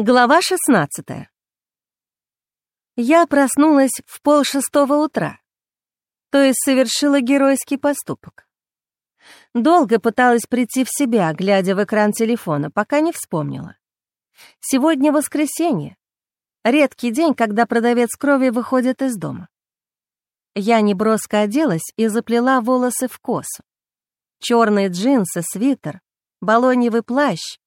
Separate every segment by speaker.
Speaker 1: Глава 16 Я проснулась в полшестого утра, то есть совершила геройский поступок. Долго пыталась прийти в себя, глядя в экран телефона, пока не вспомнила. Сегодня воскресенье, редкий день, когда продавец крови выходит из дома. Я неброско оделась и заплела волосы в косу. Черные джинсы, свитер, балоньевый плащ,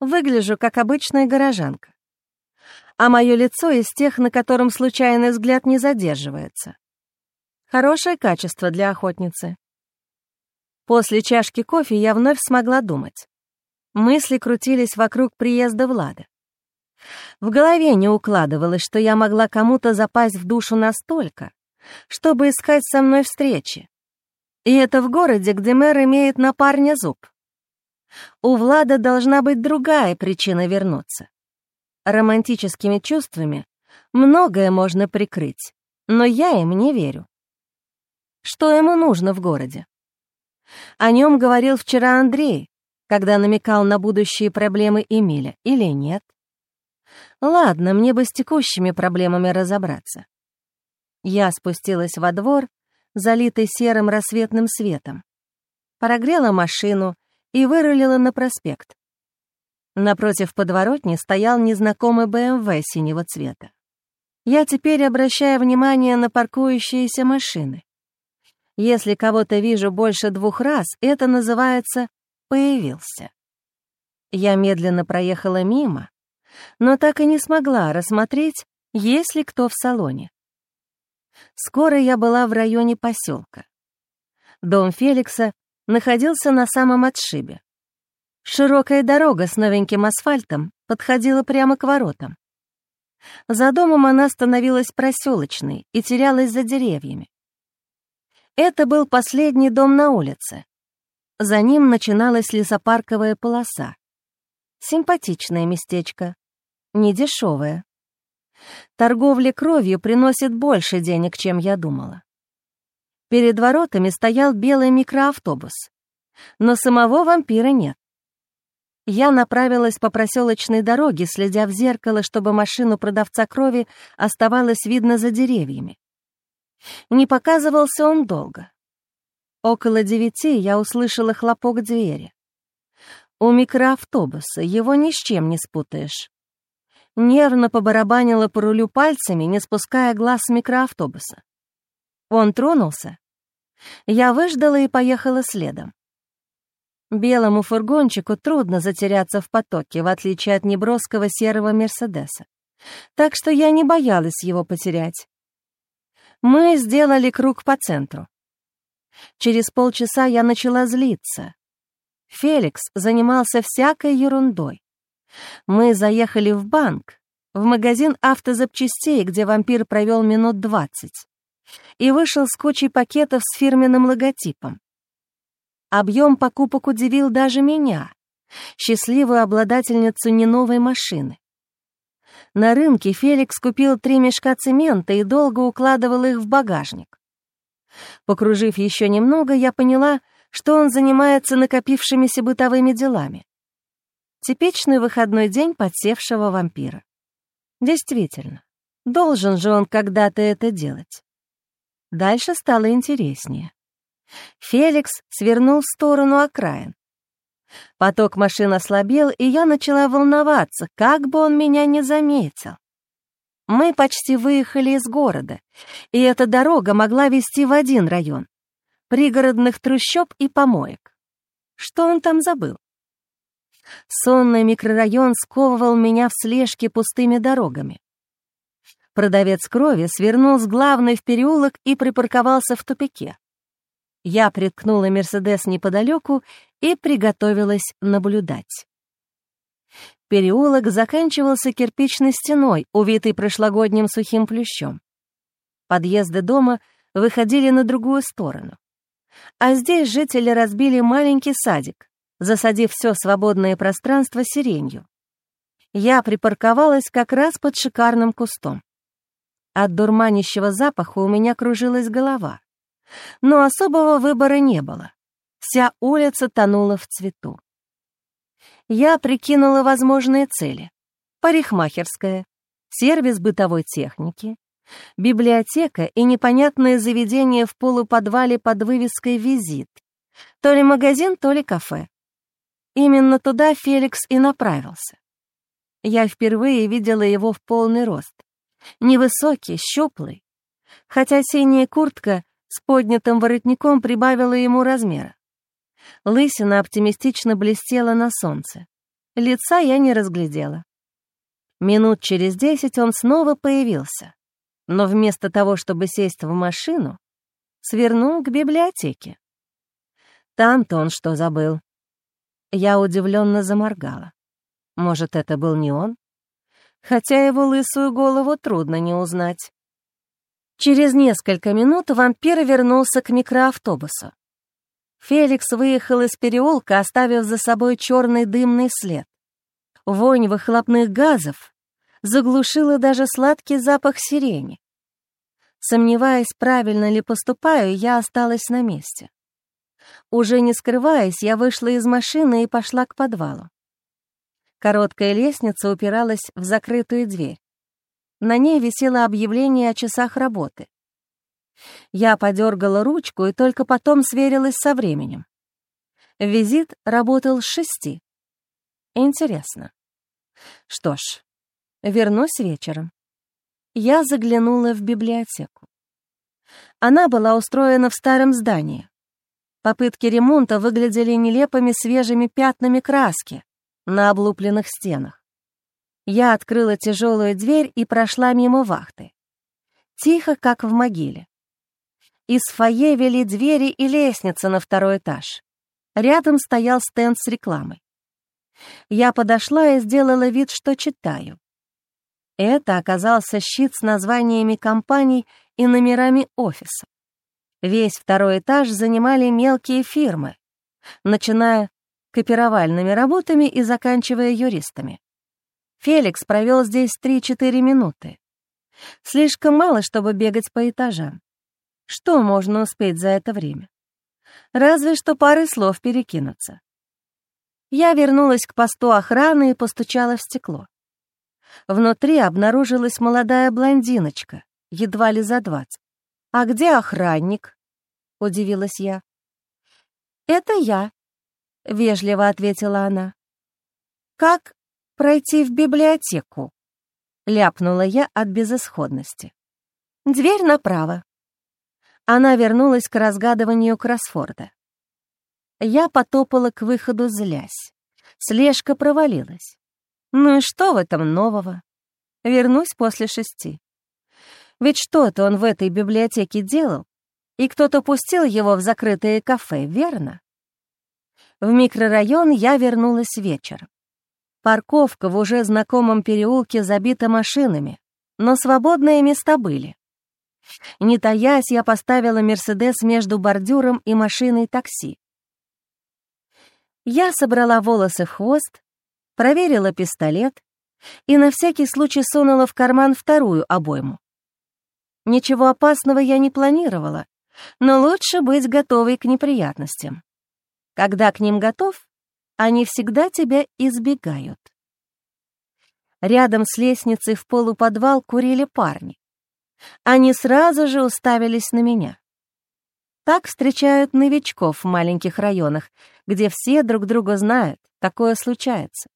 Speaker 1: Выгляжу, как обычная горожанка. А мое лицо из тех, на котором случайный взгляд не задерживается. Хорошее качество для охотницы. После чашки кофе я вновь смогла думать. Мысли крутились вокруг приезда Влада. В голове не укладывалось, что я могла кому-то запасть в душу настолько, чтобы искать со мной встречи. И это в городе, где мэр имеет на парня зуб. У Влада должна быть другая причина вернуться. Романтическими чувствами многое можно прикрыть, но я им не верю. Что ему нужно в городе? О нем говорил вчера Андрей, когда намекал на будущие проблемы Эмиля, или нет? Ладно, мне бы с текущими проблемами разобраться. Я спустилась во двор, залитый серым рассветным светом. Прогрела машину и вырулила на проспект. Напротив подворотни стоял незнакомый БМВ синего цвета. Я теперь обращаю внимание на паркующиеся машины. Если кого-то вижу больше двух раз, это называется «появился». Я медленно проехала мимо, но так и не смогла рассмотреть, есть ли кто в салоне. Скоро я была в районе поселка. Дом Феликса находился на самом отшибе. Широкая дорога с новеньким асфальтом подходила прямо к воротам. За домом она становилась проселочной и терялась за деревьями. Это был последний дом на улице. За ним начиналась лесопарковая полоса. Симпатичное местечко, недешевое. Торговля кровью приносит больше денег, чем я думала. Перед воротами стоял белый микроавтобус, но самого вампира нет. Я направилась по проселочной дороге, следя в зеркало, чтобы машину продавца крови оставалось видно за деревьями. Не показывался он долго. Около девяти я услышала хлопок двери. У микроавтобуса его ни с чем не спутаешь. Нервно побарабанила по рулю пальцами, не спуская глаз с микроавтобуса. Он тронулся. Я выждала и поехала следом. Белому фургончику трудно затеряться в потоке, в отличие от неброского серого Мерседеса. Так что я не боялась его потерять. Мы сделали круг по центру. Через полчаса я начала злиться. Феликс занимался всякой ерундой. Мы заехали в банк, в магазин автозапчастей, где вампир провел минут двадцать и вышел с кучей пакетов с фирменным логотипом. Объем покупок удивил даже меня, счастливую обладательницу не новой машины. На рынке Феликс купил три мешка цемента и долго укладывал их в багажник. Покружив еще немного, я поняла, что он занимается накопившимися бытовыми делами. Типичный выходной день подсевшего вампира. Действительно, должен же он когда-то это делать. Дальше стало интереснее. Феликс свернул в сторону окраин. Поток машин ослабел, и я начала волноваться, как бы он меня не заметил. Мы почти выехали из города, и эта дорога могла вести в один район — пригородных трущоб и помоек. Что он там забыл? Сонный микрорайон сковывал меня в слежке пустыми дорогами. Продавец крови свернул с главной в переулок и припарковался в тупике. Я приткнула «Мерседес» неподалеку и приготовилась наблюдать. Переулок заканчивался кирпичной стеной, увитой прошлогодним сухим плющом. Подъезды дома выходили на другую сторону. А здесь жители разбили маленький садик, засадив все свободное пространство сиренью. Я припарковалась как раз под шикарным кустом. От дурманящего запаха у меня кружилась голова. Но особого выбора не было. Вся улица тонула в цвету. Я прикинула возможные цели. парикмахерская, сервис бытовой техники, библиотека и непонятное заведение в полуподвале под вывеской «Визит». То ли магазин, то ли кафе. Именно туда Феликс и направился. Я впервые видела его в полный рост. Невысокий, щуплый. Хотя синяя куртка с поднятым воротником прибавила ему размера. Лысина оптимистично блестела на солнце. Лица я не разглядела. Минут через десять он снова появился, но вместо того, чтобы сесть в машину, свернул к библиотеке. Там-то он что забыл? Я удивленно заморгала. Может, это был не он? Хотя его лысую голову трудно не узнать. Через несколько минут вампир вернулся к микроавтобусу. Феликс выехал из переулка, оставив за собой черный дымный след. Вонь выхлопных газов заглушила даже сладкий запах сирени. Сомневаясь, правильно ли поступаю, я осталась на месте. Уже не скрываясь, я вышла из машины и пошла к подвалу. Короткая лестница упиралась в закрытую дверь. На ней висело объявление о часах работы. Я подергала ручку и только потом сверилась со временем. Визит работал с шести. Интересно. Что ж, вернусь вечером. Я заглянула в библиотеку. Она была устроена в старом здании. Попытки ремонта выглядели нелепыми свежими пятнами краски на облупленных стенах. Я открыла тяжелую дверь и прошла мимо вахты. Тихо, как в могиле. Из фойе вели двери и лестница на второй этаж. Рядом стоял стенд с рекламой. Я подошла и сделала вид, что читаю. Это оказался щит с названиями компаний и номерами офиса. Весь второй этаж занимали мелкие фирмы, начиная копировальными работами и заканчивая юристами. Феликс провел здесь 3-4 минуты. Слишком мало, чтобы бегать по этажам. Что можно успеть за это время? Разве что пары слов перекинуться. Я вернулась к посту охраны и постучала в стекло. Внутри обнаружилась молодая блондиночка, едва ли за двадцать. «А где охранник?» — удивилась я. «Это я», — вежливо ответила она. «Как пройти в библиотеку?» — ляпнула я от безысходности. «Дверь направо». Она вернулась к разгадыванию кроссфорда. Я потопала к выходу, злясь. Слежка провалилась. Ну и что в этом нового? Вернусь после шести. Ведь что-то он в этой библиотеке делал, и кто-то пустил его в закрытое кафе, верно? В микрорайон я вернулась вечером. Парковка в уже знакомом переулке забита машинами, но свободные места были. Не таясь, я поставила «Мерседес» между бордюром и машиной такси. Я собрала волосы в хвост, проверила пистолет и на всякий случай сунула в карман вторую обойму. Ничего опасного я не планировала, но лучше быть готовой к неприятностям. Когда к ним готов, они всегда тебя избегают. Рядом с лестницей в полуподвал курили парни. Они сразу же уставились на меня. Так встречают новичков в маленьких районах, где все друг друга знают, такое случается.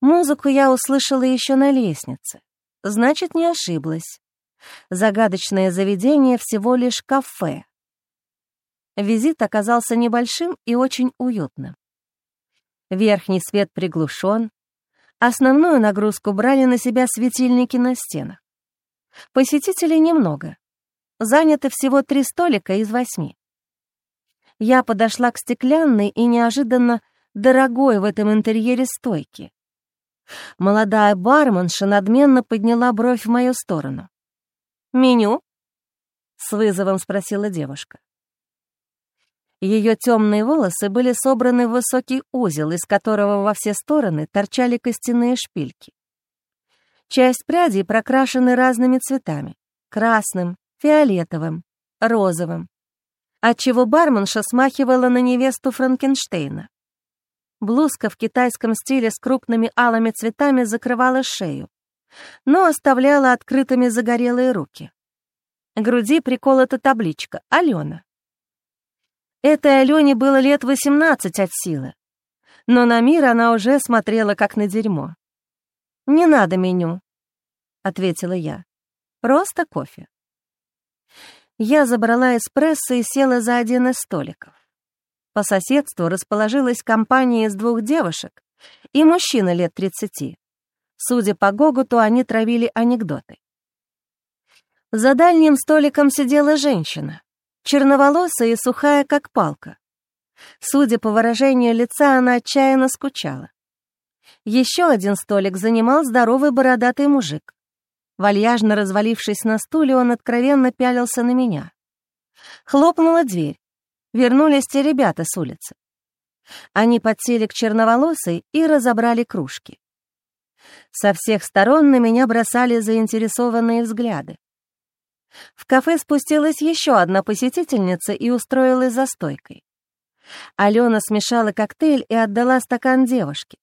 Speaker 1: Музыку я услышала еще на лестнице, значит, не ошиблась. Загадочное заведение всего лишь кафе. Визит оказался небольшим и очень уютным. Верхний свет приглушен, основную нагрузку брали на себя светильники на стенах. Посетителей немного. Заняты всего три столика из восьми. Я подошла к стеклянной и неожиданно дорогой в этом интерьере стойке. Молодая барменша надменно подняла бровь в мою сторону. «Меню?» — с вызовом спросила девушка. Ее темные волосы были собраны в высокий узел, из которого во все стороны торчали костяные шпильки. Часть прядей прокрашены разными цветами — красным, фиолетовым, розовым, отчего барменша смахивала на невесту Франкенштейна. Блузка в китайском стиле с крупными алыми цветами закрывала шею, но оставляла открытыми загорелые руки. К груди приколота табличка «Алена». Этой Алене было лет 18 от силы, но на мир она уже смотрела как на дерьмо. «Не надо меню», — ответила я. «Просто кофе». Я забрала эспрессо и села за один из столиков. По соседству расположилась компания из двух девушек и мужчина лет тридцати. Судя по гоготу, они травили анекдоты. За дальним столиком сидела женщина, черноволосая и сухая, как палка. Судя по выражению лица, она отчаянно скучала. Еще один столик занимал здоровый бородатый мужик. Вальяжно развалившись на стуле, он откровенно пялился на меня. Хлопнула дверь. Вернулись те ребята с улицы. Они подсели к черноволосой и разобрали кружки. Со всех сторон на меня бросали заинтересованные взгляды. В кафе спустилась еще одна посетительница и устроилась за стойкой. Алена смешала коктейль и отдала стакан девушке.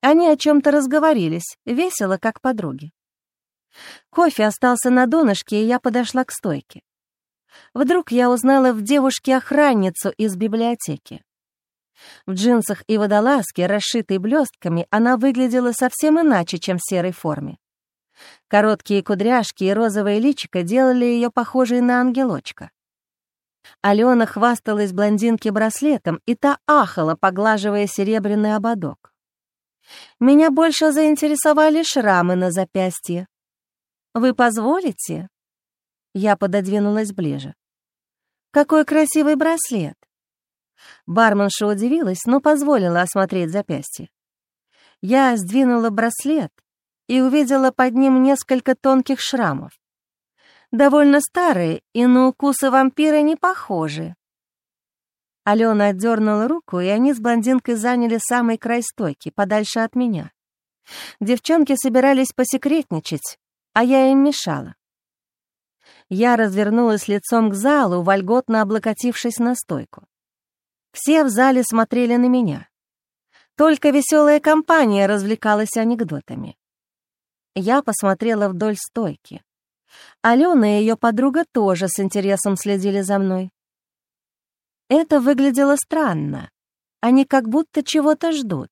Speaker 1: Они о чем-то разговорились, весело, как подруги. Кофе остался на донышке, и я подошла к стойке. Вдруг я узнала в девушке охранницу из библиотеки. В джинсах и водолазке, расшитой блестками, она выглядела совсем иначе, чем в серой форме. Короткие кудряшки и розовое личико делали ее похожей на ангелочка. Алена хвасталась блондинке браслетом, и та ахала, поглаживая серебряный ободок. Меня больше заинтересовали шрамы на запястье. «Вы позволите?» Я пододвинулась ближе. «Какой красивый браслет!» Барменша удивилась, но позволила осмотреть запястье. Я сдвинула браслет и увидела под ним несколько тонких шрамов. Довольно старые и на укусы вампира не похожи. Алена отдернула руку, и они с блондинкой заняли самый край стойки, подальше от меня. Девчонки собирались посекретничать, а я им мешала. Я развернулась лицом к залу, вольготно облокотившись на стойку. Все в зале смотрели на меня. Только веселая компания развлекалась анекдотами. Я посмотрела вдоль стойки. Алена и ее подруга тоже с интересом следили за мной. Это выглядело странно. Они как будто чего-то ждут.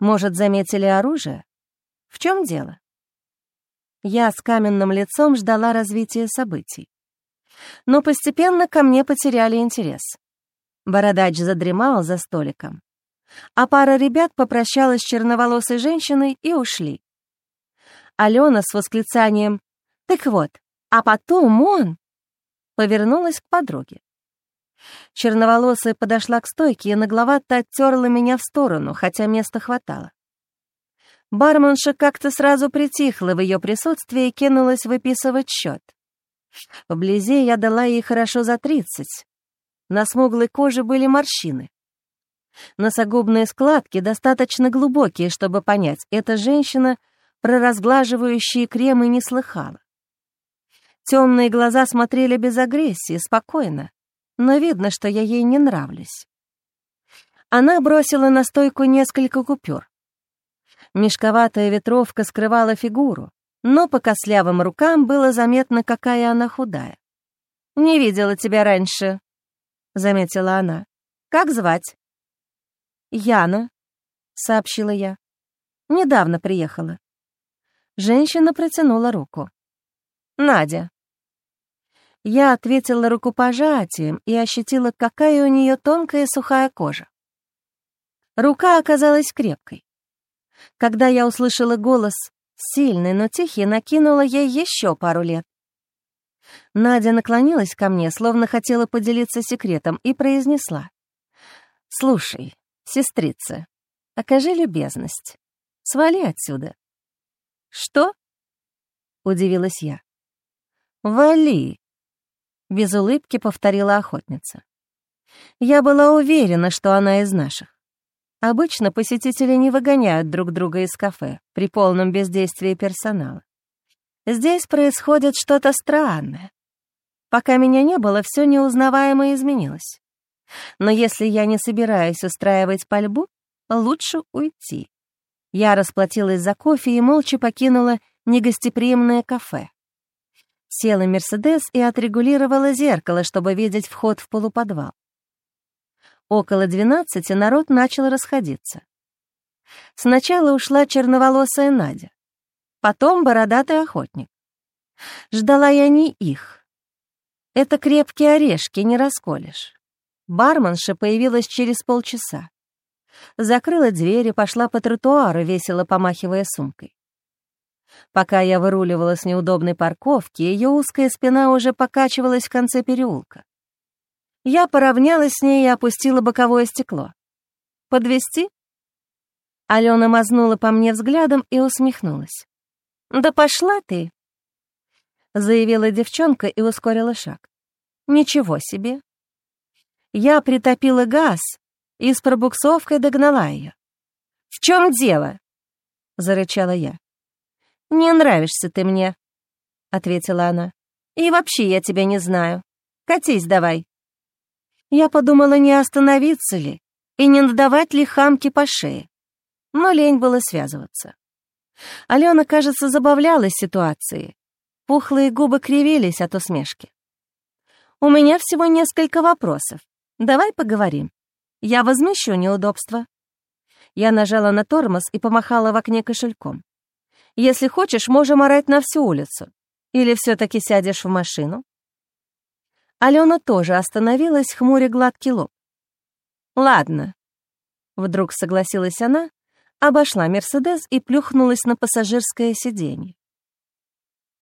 Speaker 1: Может, заметили оружие? В чем дело? Я с каменным лицом ждала развития событий. Но постепенно ко мне потеряли интерес. Бородач задремал за столиком, а пара ребят попрощалась с черноволосой женщиной и ушли. Алена с восклицанием «Так вот, а потом он...» повернулась к подруге. Черноволосая подошла к стойке и нагловато оттерла меня в сторону, хотя места хватало. Барменша как-то сразу притихла в ее присутствии и кинулась выписывать счет. Вблизи я дала ей хорошо за тридцать. На смуглой коже были морщины. Носогубные складки достаточно глубокие, чтобы понять, эта женщина про разглаживающие кремы не слыхала. Темные глаза смотрели без агрессии, спокойно, но видно, что я ей не нравлюсь. Она бросила на стойку несколько купюр. Мешковатая ветровка скрывала фигуру, но по кослявым рукам было заметно, какая она худая. «Не видела тебя раньше», — заметила она. «Как звать?» «Яна», — сообщила я. «Недавно приехала». Женщина протянула руку. «Надя». Я ответила рукопожатием и ощутила, какая у нее тонкая сухая кожа. Рука оказалась крепкой. Когда я услышала голос, сильный, но тихий, накинула ей еще пару лет. Надя наклонилась ко мне, словно хотела поделиться секретом, и произнесла. «Слушай, сестрица, окажи любезность. Свали отсюда». «Что?» — удивилась я. «Вали!» — без улыбки повторила охотница. Я была уверена, что она из наших. Обычно посетители не выгоняют друг друга из кафе при полном бездействии персонала. Здесь происходит что-то странное. Пока меня не было, все неузнаваемо изменилось. Но если я не собираюсь устраивать пальбу, лучше уйти. Я расплатилась за кофе и молча покинула негостеприимное кафе. Села Мерседес и отрегулировала зеркало, чтобы видеть вход в полуподвал. Около двенадцати народ начал расходиться. Сначала ушла черноволосая Надя, потом бородатый охотник. Ждала я не их. Это крепкие орешки, не расколешь. Барменша появилась через полчаса. Закрыла дверь и пошла по тротуару, весело помахивая сумкой. Пока я выруливала с неудобной парковки, ее узкая спина уже покачивалась в конце переулка. Я поравнялась с ней и опустила боковое стекло. «Подвезти?» Алена мазнула по мне взглядом и усмехнулась. «Да пошла ты!» Заявила девчонка и ускорила шаг. «Ничего себе!» Я притопила газ и с пробуксовкой догнала ее. «В чем дело?» — зарычала я. «Не нравишься ты мне», — ответила она. «И вообще я тебя не знаю. Катись давай». Я подумала, не остановиться ли и не надавать ли хамки по шее, но лень было связываться. Алена, кажется, забавлялась ситуацией. Пухлые губы кривились от усмешки. «У меня всего несколько вопросов. Давай поговорим. Я возмещу неудобства». Я нажала на тормоз и помахала в окне кошельком. Если хочешь, можем орать на всю улицу. Или все таки сядешь в машину?» Алена тоже остановилась, хмуря гладкий лоб. «Ладно», — вдруг согласилась она, обошла «Мерседес» и плюхнулась на пассажирское сиденье.